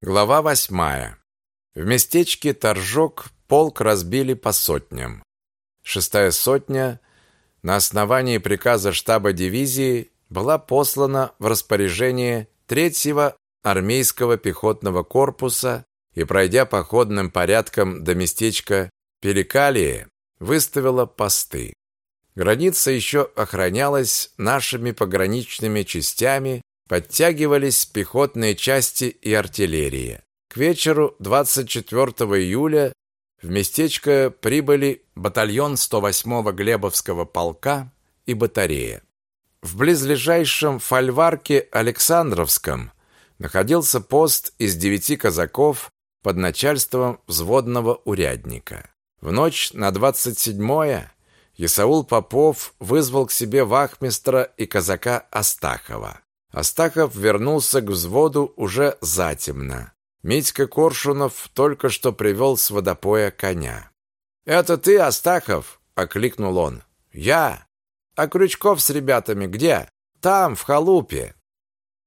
Глава восьмая. В местечке Торжок полк разбили по сотням. Шестая сотня на основании приказа штаба дивизии была послана в распоряжение третьего армейского пехотного корпуса и, пройдя походным порядком до местечка Перекалие, выставила посты. Граница еще охранялась нашими пограничными частями Подтягивались пехотные части и артиллерия. К вечеру 24 июля в местечко прибыли батальон 108-го Глебовского полка и батарея. В близлежащем фольварке Александровском находился пост из девяти казаков под начальством взводного урядника. В ночь на 27-е Исаул Попов вызвал к себе вахмистра и казака Астахова. Астахов вернулся к взводу уже затемно. Митька Коршунов только что привел с водопоя коня. «Это ты, Астахов?» – окликнул он. «Я. А Крючков с ребятами где?» «Там, в халупе».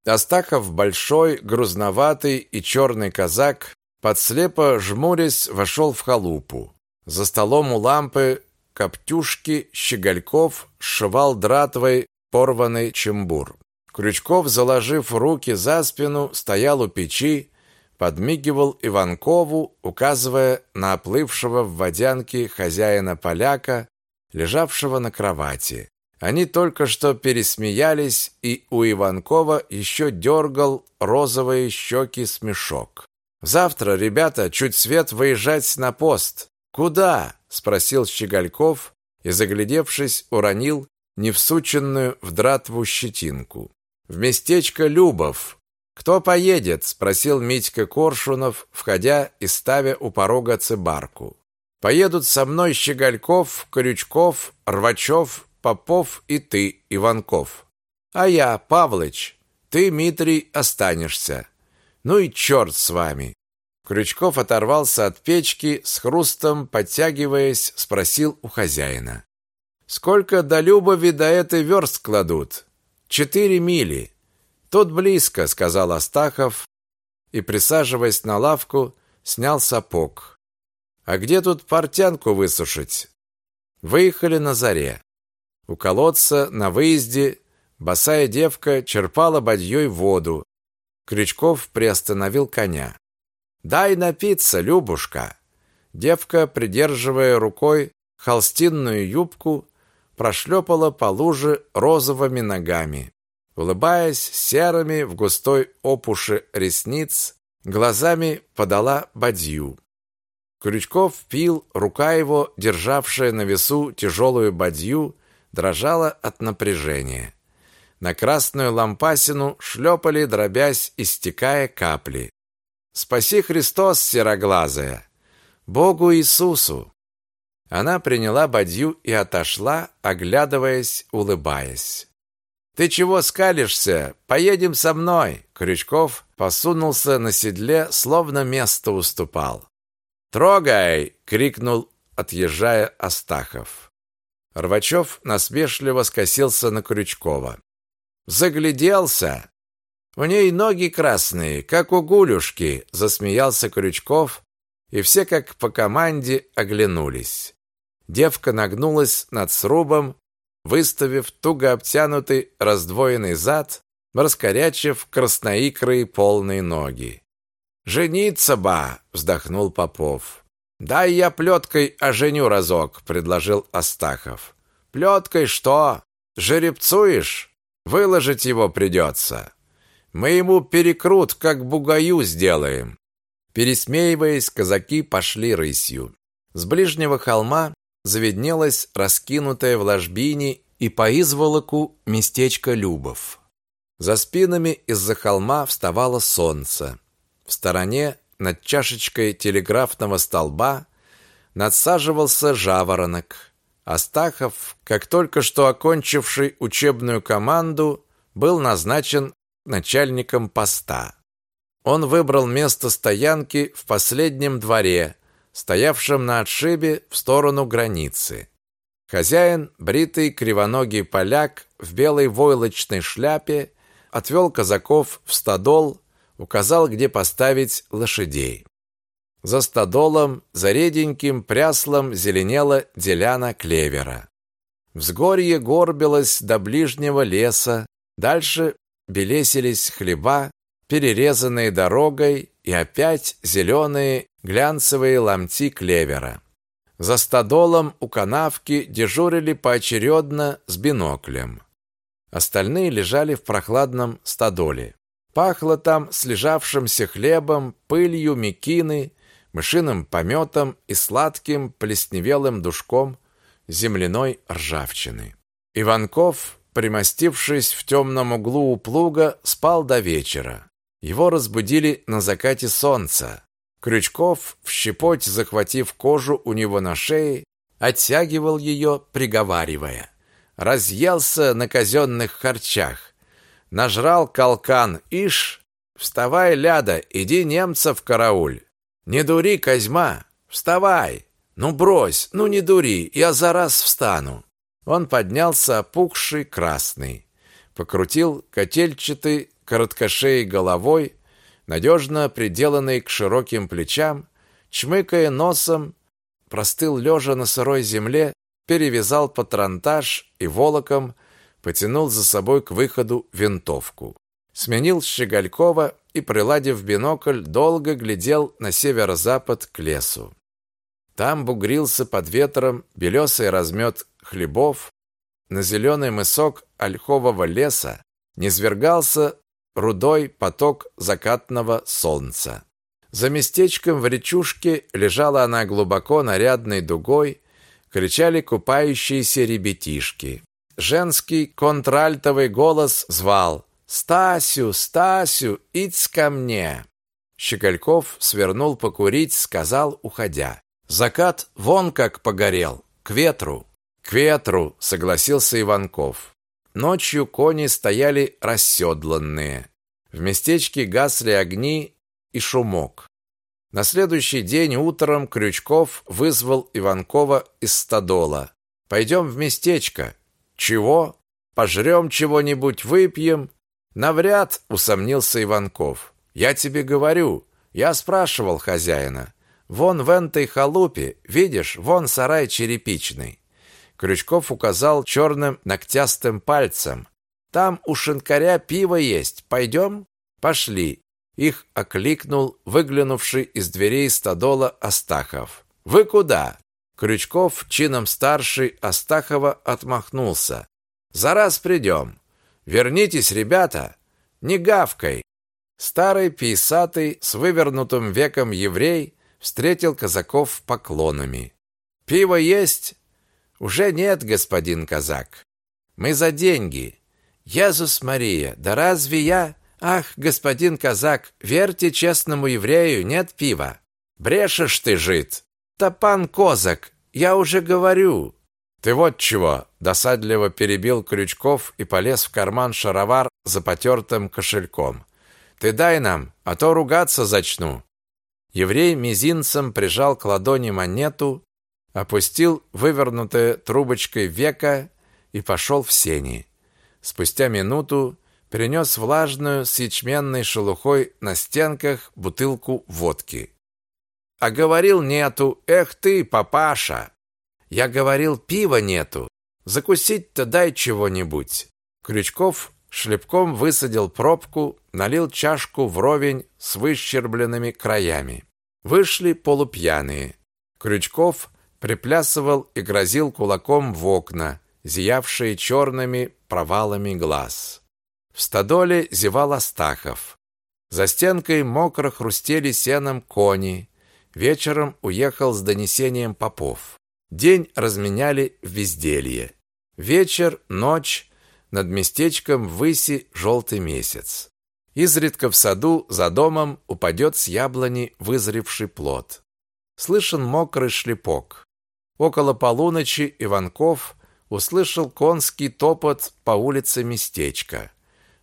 Астахов, большой, грузноватый и черный казак, подслепо жмурясь, вошел в халупу. За столом у лампы Коптюшки Щегольков сшивал дратвой порванный чембур. Крючков, заложив руки за спину, стоял у печи, подмигивал Иванкову, указывая на оплывшего в водянке хозяина поляка, лежавшего на кровати. Они только что пересмеялись, и у Иванкова еще дергал розовые щеки смешок. «Завтра, ребята, чуть свет выезжать на пост». «Куда?» – спросил Щегольков и, заглядевшись, уронил невсученную в дратву щетинку в местечко Любов. Кто поедет? спросил Митька Коршунов, входя и ставя у порога цыбарку. Поедут со мной Щегольков, Крючков, Рвачев, Попов и ты, Иванков. А я, Павлыч, ты, Митрий, останешься. Ну и черт с вами. Крючков оторвался от печки, с хрустом подтягиваясь, спросил у хозяина: "Сколько до Любови до этой верст кладут?" Четыре мили. Тут близко, сказал Астахов и, присаживаясь на лавку, снял сапог. А где тут портянку высушить? Выехали на заре. У колодца на выезде босая девка черпала бадьей воду. Крючков приостановил коня. «Дай напиться, Любушка!» Девка, придерживая рукой холстинную юбку, прошлепала по луже розовыми ногами. Улыбаясь серыми в густой опуши ресниц, глазами подала бадью. Крючков пил, рука его, державшая на весу тяжелую бадью, дрожала от напряжения. На красную лампасину шлепали, дробясь, истекая капли. «Спаси Христос, сероглазая! Богу Иисусу!» Она приняла бадью и отошла, оглядываясь, улыбаясь. Ты чего скалишься? Поедем со мной. Крючков посунулся на седле, словно место уступал. Трогай, крикнул, отъезжая Астахов. Рвачев насмешливо скосился на Крючкова. Загляделся. У ней ноги красные, как у гулюшки, засмеялся Крючков, и все как по команде оглянулись. Девка нагнулась над срубом, выставив туго обтянутый раздвоенный зад, раскорячив красноикрые полные ноги. «Жениться ба!» — вздохнул Попов. «Дай я плеткой оженю разок», — предложил Астахов. «Плеткой что? Жеребцуешь? Выложить его придется. Мы ему перекрут, как бугаю сделаем». Пересмеиваясь, казаки пошли рысью. С ближнего холма заведнелось раскинутое в ложбине и по изволоку местечко Любов. За спинами из-за холма вставало солнце. В стороне, над чашечкой телеграфного столба, надсаживался жаворонок. Астахов, как только что окончивший учебную команду, был назначен начальником поста. Он выбрал место стоянки в последнем дворе, стоявшем на отшибе в сторону границы. Хозяин, бритый кривоногий поляк в белой войлочной шляпе, отвел казаков в стадол, указал, где поставить лошадей. За стадолом, за реденьким пряслом зеленела деляна клевера. Взгорье горбилось до ближнего леса, дальше белесились хлеба, перерезанные дорогой, и опять зеленые глянцевые ломти клевера. За стадолом у канавки дежурили поочередно с биноклем. Остальные лежали в прохладном стадоле. Пахло там слежавшимся хлебом, пылью мекины, мышиным пометом и сладким плесневелым душком земляной ржавчины. Иванков, примостившись в темном углу у плуга, спал до вечера. Его разбудили на закате солнца. Крючков, в щепоть захватив кожу у него на шее, оттягивал ее, приговаривая. Разъелся на казенных харчах. Нажрал колкан, ишь, вставай, ляда, иди немцев карауль. Не дури, Козьма, вставай. Ну брось, ну не дури, я за раз встану. Он поднялся опухший, красный, покрутил котельчатый короткошеей головой, надежно приделанный к широким плечам, чмыкая носом, простыл лежа на сырой земле, перевязал патронтаж и волоком потянул за собой к выходу винтовку. Сменил Щеголькова и, приладив бинокль, долго глядел на северо-запад к лесу. Там бугрился под ветром белесый размет хлебов, на зеленый мысок ольхового леса низвергался рудой поток закатного солнца. За местечком в речушке лежала она глубоко нарядной дугой, кричали купающиеся ребятишки. Женский контральтовый голос звал «Стасю, Стасю, идь ко мне!» Щекольков свернул покурить, сказал, уходя. «Закат вон как погорел, к ветру!» «К ветру!» — согласился Иванков. Ночью кони стояли расседланные. В местечке гасли огни и шумок. На следующий день утром Крючков вызвал Иванкова из стадола. «Пойдем в местечко». «Чего? Пожрем чего-нибудь, выпьем?» «Навряд», — усомнился Иванков. «Я тебе говорю, я спрашивал хозяина. Вон в этой халупе, видишь, вон сарай черепичный». Крючков указал черным ногтястым пальцем. «Там у шинкаря пиво есть. Пойдем?» «Пошли». Их окликнул выглянувший из дверей стадола Астахов. «Вы куда?» Крючков, чином старший Астахова, отмахнулся. «За раз придем. Вернитесь, ребята! Не гавкой!» Старый писатый с вывернутым веком еврей встретил казаков поклонами. «Пиво есть?» «Уже нет, господин казак. Мы за деньги. Езус Мария, да разве я...» «Ах, господин казак, верьте честному еврею, нет пива!» «Брешешь ты, жид!» «Да пан Козак, я уже говорю!» «Ты вот чего!» – досадливо перебил Крючков и полез в карман шаровар за потертым кошельком. «Ты дай нам, а то ругаться зачну!» Еврей мизинцем прижал к ладони монету, опустил вывернутое трубочкой века и пошел в сени. Спустя минуту принес влажную с ячменной шелухой на стенках бутылку водки. «А говорил нету, эх ты, папаша!» Я говорил, пива нету. Закусить-то дай чего-нибудь. Крючков шлепком высадил пробку, налил чашку вровень с выщербленными краями. Вышли полупьяные. Крючков приплясывал и грозил кулаком в окна, зиявшие черными провалами глаз. В стадоле зевал Астахов. За стенкой мокро хрустели сеном кони. Вечером уехал с донесением попов. День разменяли в безделье. Вечер, ночь, над местечком выси желтый месяц. Изредка в саду за домом упадет с яблони вызревший плод. Слышен мокрый шлепок. Около полуночи Иванков услышал конский топот по улице местечка.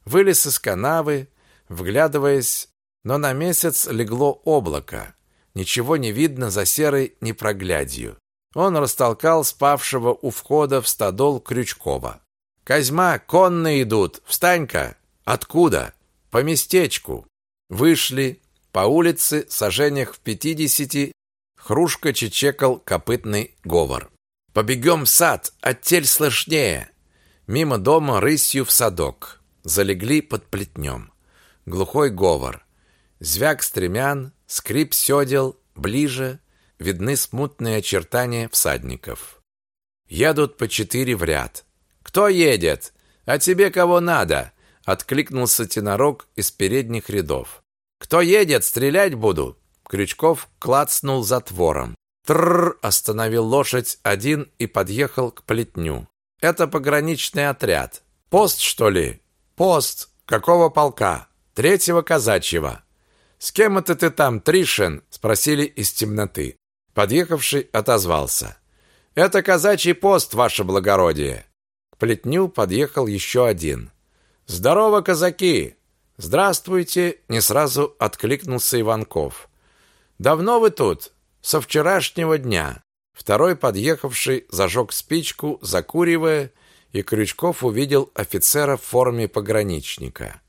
Вылез из канавы, вглядываясь, но на месяц легло облако. Ничего не видно за серой непроглядью. Он растолкал спавшего у входа в стадол Крючкова. «Козьма, конные идут! Встань-ка!» «Откуда?» «По местечку!» Вышли. По улице, сожжениях в пятидесяти, хрушка чечекал копытный говор. «Побегем в сад, оттель слышнее!» Мимо дома рысью в садок. Залегли под плетнем. Глухой говор. Звяк стремян, скрип сёдел, ближе, видны смутные очертания всадников. Едут по четыре в ряд. «Кто едет? А тебе кого надо?» Откликнулся тенорог из передних рядов. «Кто едет? Стрелять буду!» Крючков клацнул затвором. Тррр остановил лошадь один и подъехал к плетню. «Это пограничный отряд. Пост, что ли?» «Пост. Какого полка?» «Третьего казачьего». «С кем это ты там, Тришин?» спросили из темноты. Подъехавший отозвался. «Это казачий пост, ваше благородие». К плетню подъехал еще один. «Здорово, казаки!» «Здравствуйте!» — не сразу откликнулся Иванков. «Давно вы тут?» «Со вчерашнего дня». Второй подъехавший зажег спичку, закуривая, и Крючков увидел офицера в форме пограничника.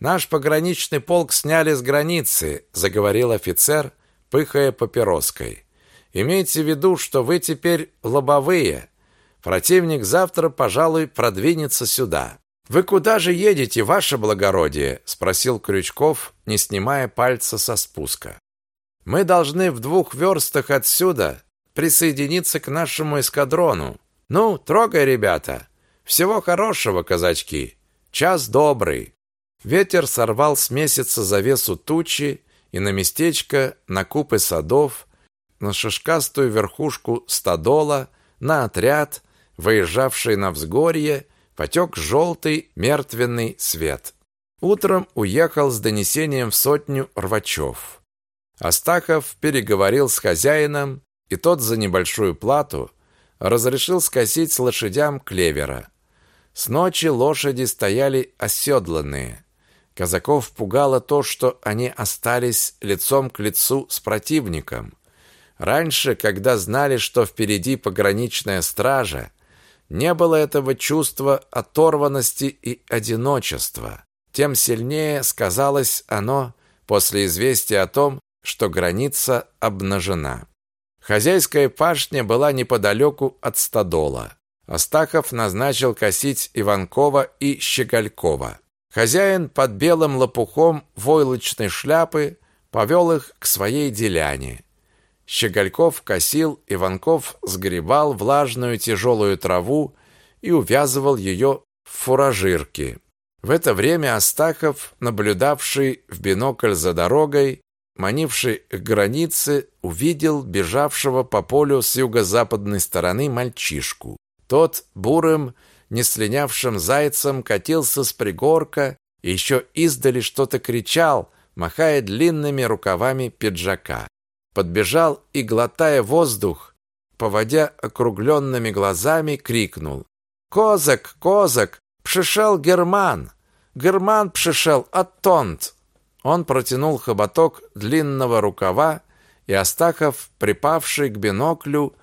«Наш пограничный полк сняли с границы», — заговорил офицер, пыхая папироской. «Имейте в виду, что вы теперь лобовые. Противник завтра, пожалуй, продвинется сюда. Вы куда же едете, ваше благородие? спросил Крючков, не снимая пальца со спуска. Мы должны в двух верстах отсюда присоединиться к нашему эскадрону. Ну, трогай, ребята. Всего хорошего, казачки. Час добрый. Ветер сорвал с месяца завесу тучи, и на местечко, на купы садов, на шишкастую верхушку стадола, на отряд, выезжавший на взгорье, потек желтый мертвенный свет. Утром уехал с донесением в сотню рвачов. Астахов переговорил с хозяином, и тот за небольшую плату разрешил скосить лошадям клевера. С ночи лошади стояли оседланные. Казаков пугало то, что они остались лицом к лицу с противником. Раньше, когда знали, что впереди пограничная стража, не было этого чувства оторванности и одиночества. Тем сильнее сказалось оно после известия о том, что граница обнажена. Хозяйская пашня была неподалеку от стадола. Астахов назначил косить Иванкова и Щеголькова. Хозяин под белым лопухом войлочной шляпы повел их к своей деляне. Щегольков косил, Иванков сгребал влажную тяжелую траву и увязывал ее в фуражирки. В это время Астахов, наблюдавший в бинокль за дорогой, манивший к границе, увидел бежавшего по полю с юго-западной стороны мальчишку. Тот бурым, не слинявшим зайцем катился с пригорка и еще издали что-то кричал, махая длинными рукавами пиджака подбежал и, глотая воздух, поводя округленными глазами, крикнул. «Козак, козак, пшишел герман! Герман пшишел оттонт!» Он протянул хоботок длинного рукава, и Астахов, припавший к биноклю,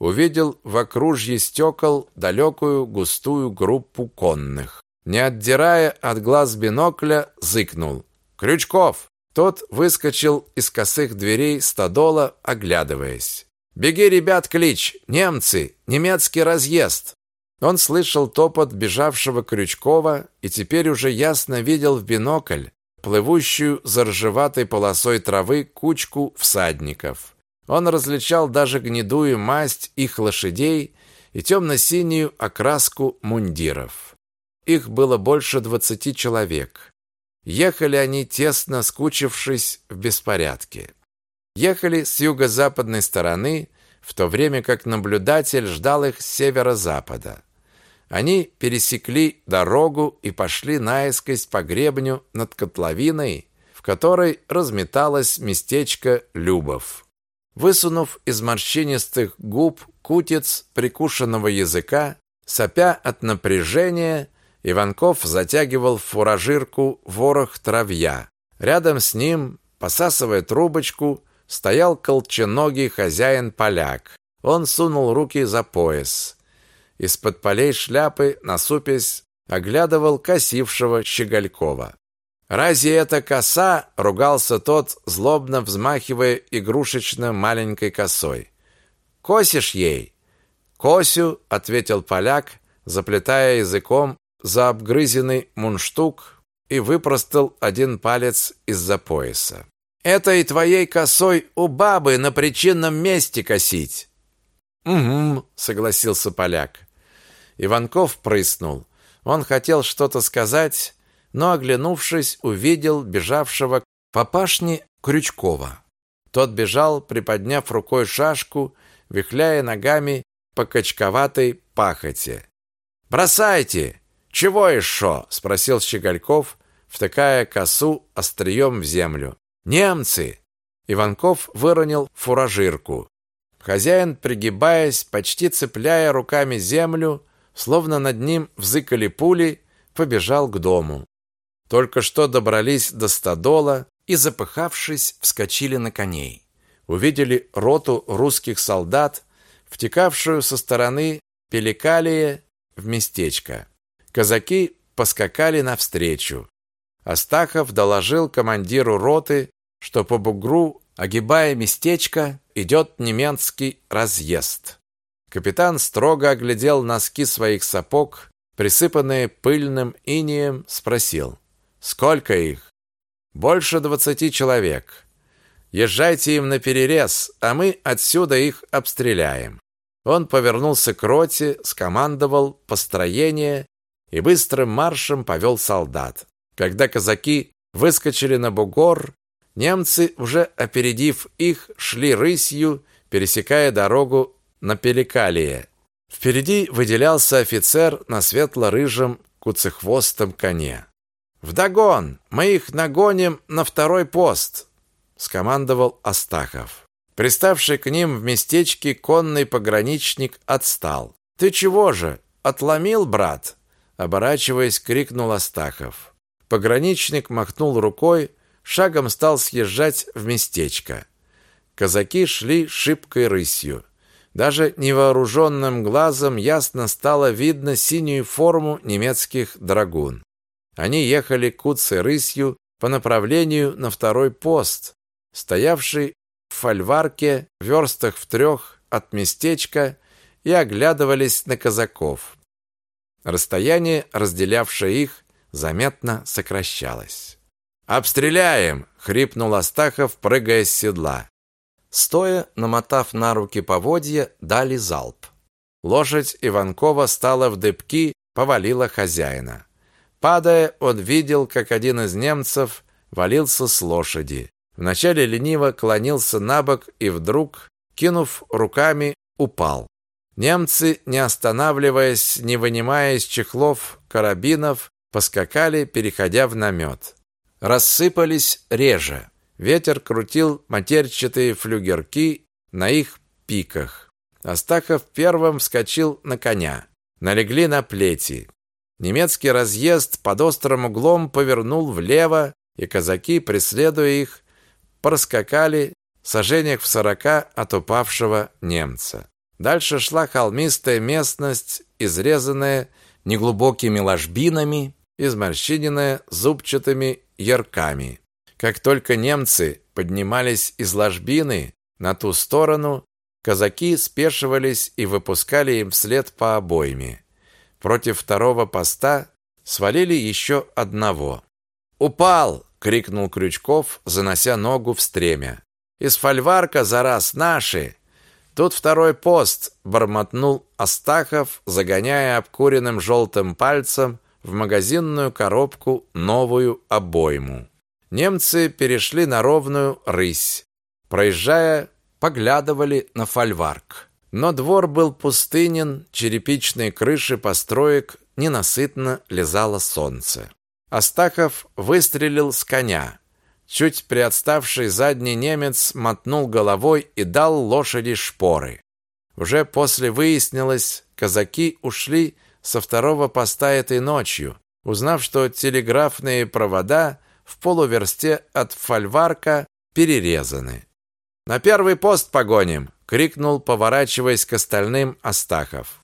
увидел в окружье стекол далекую густую группу конных. Не отдирая от глаз бинокля, зыкнул. «Крючков!» Тот выскочил из косых дверей стадола, оглядываясь. «Беги, ребят, клич! Немцы! Немецкий разъезд!» Он слышал топот бежавшего Крючкова и теперь уже ясно видел в бинокль плывущую за ржеватой полосой травы кучку всадников. Он различал даже гнедую масть их лошадей и темно-синюю окраску мундиров. Их было больше двадцати человек. Ехали они тесно скучившись в беспорядке. Ехали с юго-западной стороны, в то время как наблюдатель ждал их с северо-запада. Они пересекли дорогу и пошли наискось по гребню над котловиной, в которой разметалось местечко Любов. Высунув из морщинистых губ кутец прикушенного языка, сопя от напряжения, Иванков затягивал в фуражирку ворох травья. Рядом с ним, посасывая трубочку, стоял колченогий хозяин-поляк. Он сунул руки за пояс. Из-под полей шляпы, насупясь, оглядывал косившего Щеголькова. Разве это коса? ругался тот, злобно взмахивая игрушечно маленькой косой. Косишь ей? Косю, ответил поляк, заплетая языком за обгрызенный мундштук и выпростал один палец из-за пояса. Это и твоей косой у бабы на причинном месте косить. Угу, согласился поляк. Иванков прыснул. Он хотел что-то сказать, но, оглянувшись, увидел бежавшего по пашне Крючкова. Тот бежал, приподняв рукой шашку, вихляя ногами по качковатой пахоте. «Бросайте! Чего еще?» – спросил Щегольков, втыкая косу острием в землю. «Немцы!» Иванков выронил фуражирку. Хозяин, пригибаясь, почти цепляя руками землю, словно над ним взыкали пули, побежал к дому. Только что добрались до стадола и, запыхавшись, вскочили на коней. Увидели роту русских солдат, втекавшую со стороны Пеликалия в местечко. Казаки поскакали навстречу. Астахов доложил командиру роты, что по бугру, огибая местечко, идет немецкий разъезд. Капитан строго оглядел носки своих сапог, присыпанные пыльным инеем, спросил: Сколько их? Больше двадцати человек. Езжайте им на перерез, а мы отсюда их обстреляем. Он повернулся к роте, скомандовал построение и быстрым маршем повел солдат. Когда казаки выскочили на бугор, немцы, уже опередив их, шли рысью, пересекая дорогу на Пеликалие. Впереди выделялся офицер на светло-рыжем куцехвостом коне. «Вдогон! Мы их нагоним на второй пост!» — скомандовал Астахов. Приставший к ним в местечке конный пограничник отстал. «Ты чего же? Отломил, брат?» Оборачиваясь, крикнул Астахов. Пограничник махнул рукой, шагом стал съезжать в местечко. Казаки шли шибкой рысью. Даже невооруженным глазом ясно стало видно синюю форму немецких драгун. Они ехали куцей рысью по направлению на второй пост, стоявший в фольварке в верстах в трех от местечка, и оглядывались на казаков. Расстояние, разделявшее их, заметно сокращалось. «Обстреляем!» — хрипнул Астахов, прыгая с седла. Стоя, намотав на руки поводья, дали залп. Лошадь Иванкова стала в дыбки, повалила хозяина. Падая, он видел, как один из немцев валился с лошади. Вначале лениво клонился на бок и вдруг, кинув руками, упал. Немцы, не останавливаясь, не вынимая из чехлов карабинов, поскакали, переходя в намет. Рассыпались реже. Ветер крутил матерчатые флюгерки на их пиках. Астахов первым вскочил на коня. Налегли на плети. Немецкий разъезд под острым углом повернул влево, и казаки, преследуя их, проскакали сажениях в сорока от упавшего немца. Дальше шла холмистая местность, изрезанная неглубокими ложбинами, изморщиненная зубчатыми ярками. Как только немцы поднимались из ложбины на ту сторону, казаки спешивались и выпускали им вслед по обойме. Против второго поста свалили еще одного. «Упал!» — крикнул Крючков, занося ногу в стремя. «Из фольварка за раз наши!» Тут второй пост бормотнул Астахов, загоняя обкуренным желтым пальцем в магазинную коробку новую обойму. Немцы перешли на ровную рысь. Проезжая, поглядывали на фольварк. Но двор был пустынен, черепичные крыши построек ненасытно лизало солнце. Астахов выстрелил с коня. Чуть приотставший задний немец мотнул головой и дал лошади шпоры. Уже после выяснилось, казаки ушли со второго поста этой ночью, узнав, что телеграфные провода в полуверсте от фольварка перерезаны. «На первый пост погоним!» крикнул, поворачиваясь к остальным Астахов.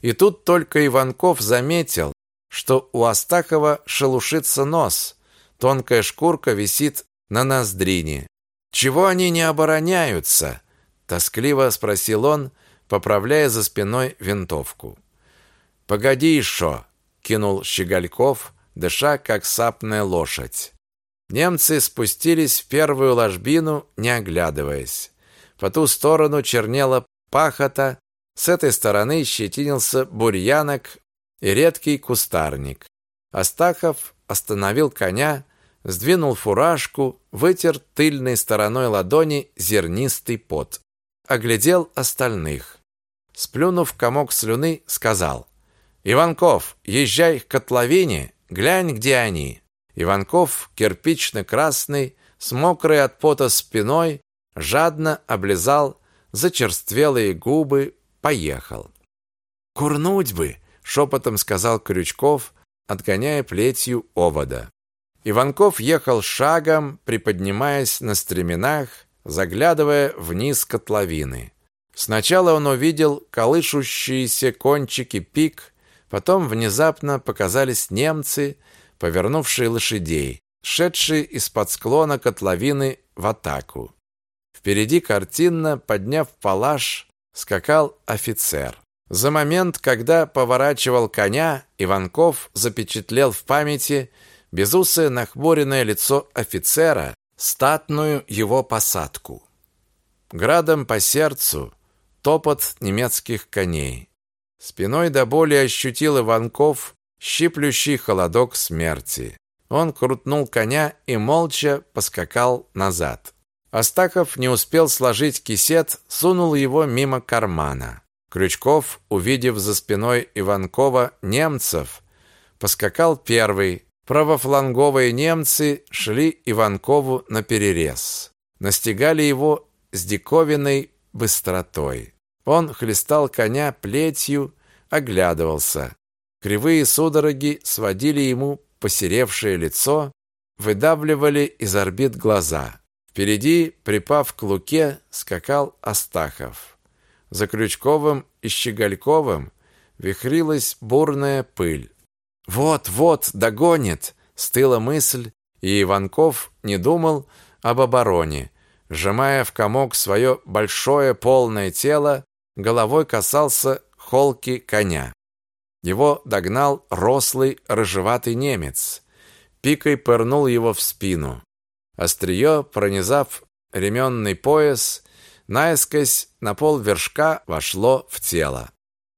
И тут только Иванков заметил, что у Астахова шелушится нос, тонкая шкурка висит на ноздрине. Чего они не обороняются? тоскливо спросил он, поправляя за спиной винтовку. Погоди еще, кинул Щегольков, дыша как сапная лошадь. Немцы спустились в первую ложбину, не оглядываясь. По ту сторону чернела пахота, с этой стороны щетинился бурьянок и редкий кустарник. Астахов остановил коня, сдвинул фуражку, вытер тыльной стороной ладони зернистый пот. Оглядел остальных. Сплюнув комок слюны, сказал: "Иванков, езжай к котловине, глянь, где они". Иванков, кирпично-красный, с мокрой от пота спиной, жадно облизал зачерствелые губы, поехал. «Курнуть бы!» — шепотом сказал Крючков, отгоняя плетью овода. Иванков ехал шагом, приподнимаясь на стременах, заглядывая вниз котловины. Сначала он увидел колышущиеся кончики пик, потом внезапно показались немцы, повернувшие лошадей, шедшие из-под склона котловины в атаку. Впереди картинно, подняв палаш, скакал офицер. За момент, когда поворачивал коня, Иванков запечатлел в памяти безусое нахмуренное лицо офицера, статную его посадку. Градом по сердцу топот немецких коней. Спиной до боли ощутил Иванков щиплющий холодок смерти. Он крутнул коня и молча поскакал назад. Астахов не успел сложить кисет, сунул его мимо кармана. Крючков, увидев за спиной Иванкова немцев, поскакал первый. Правофланговые немцы шли Иванкову на перерез. Настигали его с диковинной быстротой. Он хлестал коня плетью, оглядывался. Кривые судороги сводили ему посеревшее лицо, выдавливали из орбит глаза. Впереди, припав к луке, скакал Астахов. За Крючковым и Щегольковым вихрилась бурная пыль. «Вот-вот, догонит!» — стыла мысль, и Иванков не думал об обороне. Сжимая в комок свое большое полное тело, головой касался холки коня. Его догнал рослый рыжеватый немец. Пикой пырнул его в спину. Острие, пронизав ременный пояс, наискось на пол вершка вошло в тело.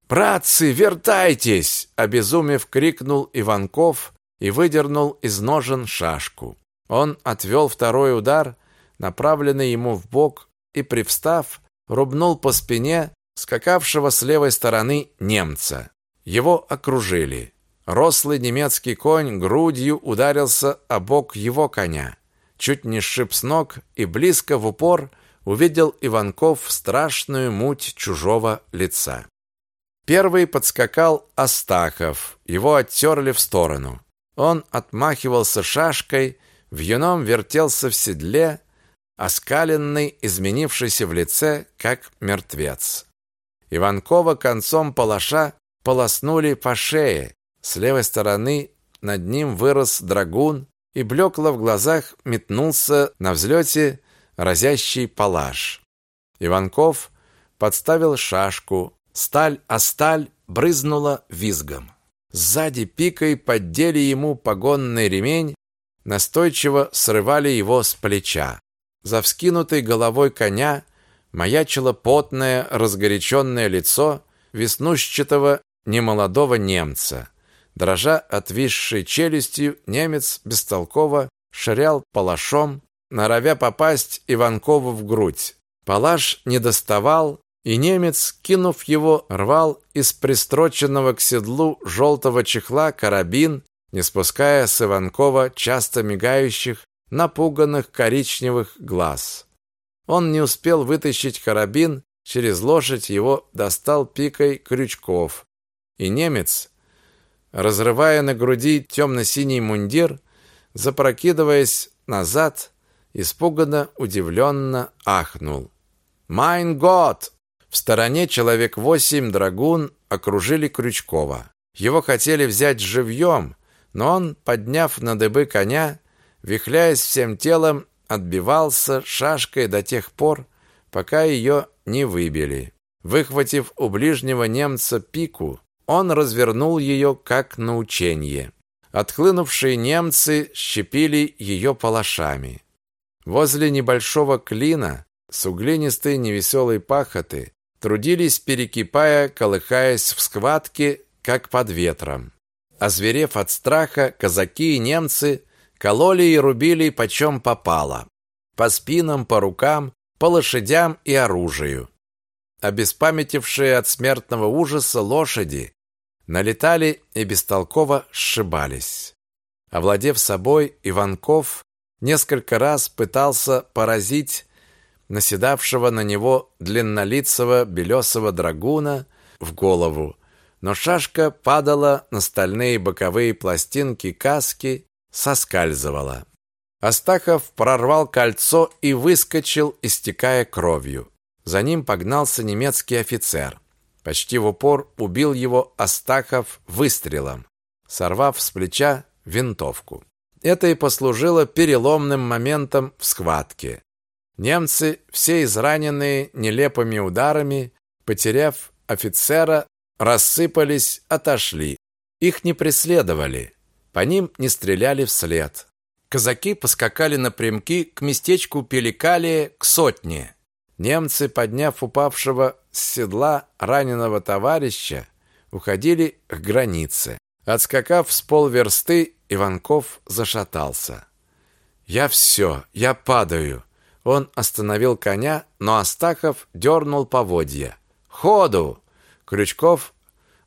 «Братцы, вертайтесь!» – обезумев крикнул Иванков и выдернул из ножен шашку. Он отвел второй удар, направленный ему в бок, и, привстав, рубнул по спине скакавшего с левой стороны немца. Его окружили. Рослый немецкий конь грудью ударился о бок его коня. Чуть не сшиб с ног и близко в упор увидел Иванков страшную муть чужого лица. Первый подскакал Астахов. Его оттерли в сторону. Он отмахивался шашкой, в юном вертелся в седле, оскаленный, изменившийся в лице, как мертвец. Иванкова концом палаша полоснули по шее. С левой стороны над ним вырос драгун, и блекло в глазах метнулся на взлете разящий палаш. Иванков подставил шашку, сталь о сталь брызнула визгом. Сзади пикой поддели ему погонный ремень, настойчиво срывали его с плеча. За вскинутой головой коня маячило потное, разгоряченное лицо веснушчатого немолодого немца. Дрожа отвисшей челюстью, немец бестолково ширял палашом, норовя попасть Иванкову в грудь. Палаш не доставал, и немец, кинув его, рвал из пристроченного к седлу желтого чехла карабин, не спуская с Иванкова часто мигающих, напуганных коричневых глаз. Он не успел вытащить карабин, через лошадь его достал пикой Крючков, и немец, разрывая на груди темно-синий мундир, запрокидываясь назад, испуганно, удивленно ахнул. «Майн год!» В стороне человек восемь драгун окружили Крючкова. Его хотели взять живьем, но он, подняв на дыбы коня, вихляясь всем телом, отбивался шашкой до тех пор, пока ее не выбили. Выхватив у ближнего немца пику, он развернул ее как на учение. Отхлынувшие немцы щепили ее палашами. Возле небольшого клина с углинистой невеселой пахоты трудились, перекипая, колыхаясь в схватке, как под ветром. Озверев от страха, казаки и немцы кололи и рубили почем попало. По спинам, по рукам, по лошадям и оружию. Обеспамятившие от смертного ужаса лошади налетали и бестолково сшибались. Овладев собой, Иванков несколько раз пытался поразить наседавшего на него длиннолицего белесого драгуна в голову, но шашка падала на стальные боковые пластинки каски, соскальзывала. Астахов прорвал кольцо и выскочил, истекая кровью. За ним погнался немецкий офицер. Почти в упор убил его Астахов выстрелом, сорвав с плеча винтовку. Это и послужило переломным моментом в схватке. Немцы, все израненные нелепыми ударами, потеряв офицера, рассыпались, отошли. Их не преследовали, по ним не стреляли вслед. Казаки поскакали напрямки к местечку Пеликалия, к сотне. Немцы, подняв упавшего с седла раненого товарища, уходили к границе. Отскакав с полверсты, Иванков зашатался. «Я все, я падаю!» Он остановил коня, но Астахов дернул поводья. «Ходу!» Крючков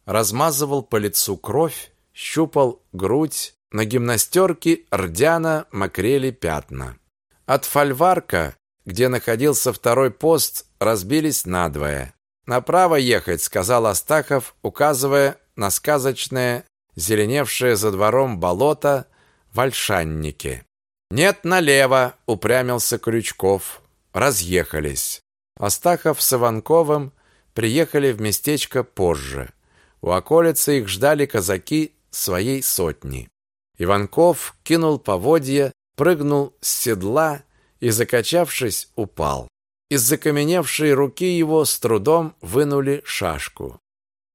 размазывал по лицу кровь, щупал грудь, на гимнастерке рдяно мокрели пятна. От фольварка, где находился второй пост, разбились надвое. «Направо ехать», — сказал Астахов, указывая на сказочное, зеленевшее за двором болото в Ольшаннике. «Нет, налево!» — упрямился Крючков. Разъехались. Астахов с Иванковым приехали в местечко позже. У околицы их ждали казаки своей сотни. Иванков кинул поводья, прыгнул с седла и, закачавшись, упал. Из закаменевшей руки его с трудом вынули шашку.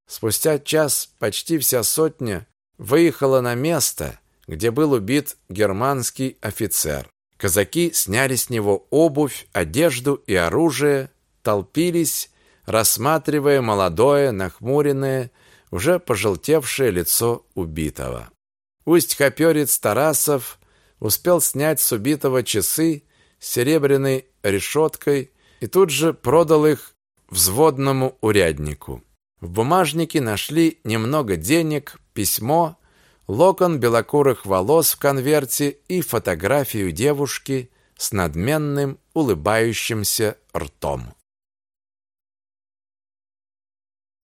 Спустя час почти вся сотня выехала на место, где был убит германский офицер. Казаки сняли с него обувь, одежду и оружие, толпились, рассматривая молодое, нахмуренное, уже пожелтевшее лицо убитого. Усть-хоперец Тарасов успел снять с убитого часы с серебряной решеткой и тут же продал их взводному уряднику. В бумажнике нашли немного денег, письмо, локон белокурых волос в конверте и фотографию девушки с надменным улыбающимся ртом.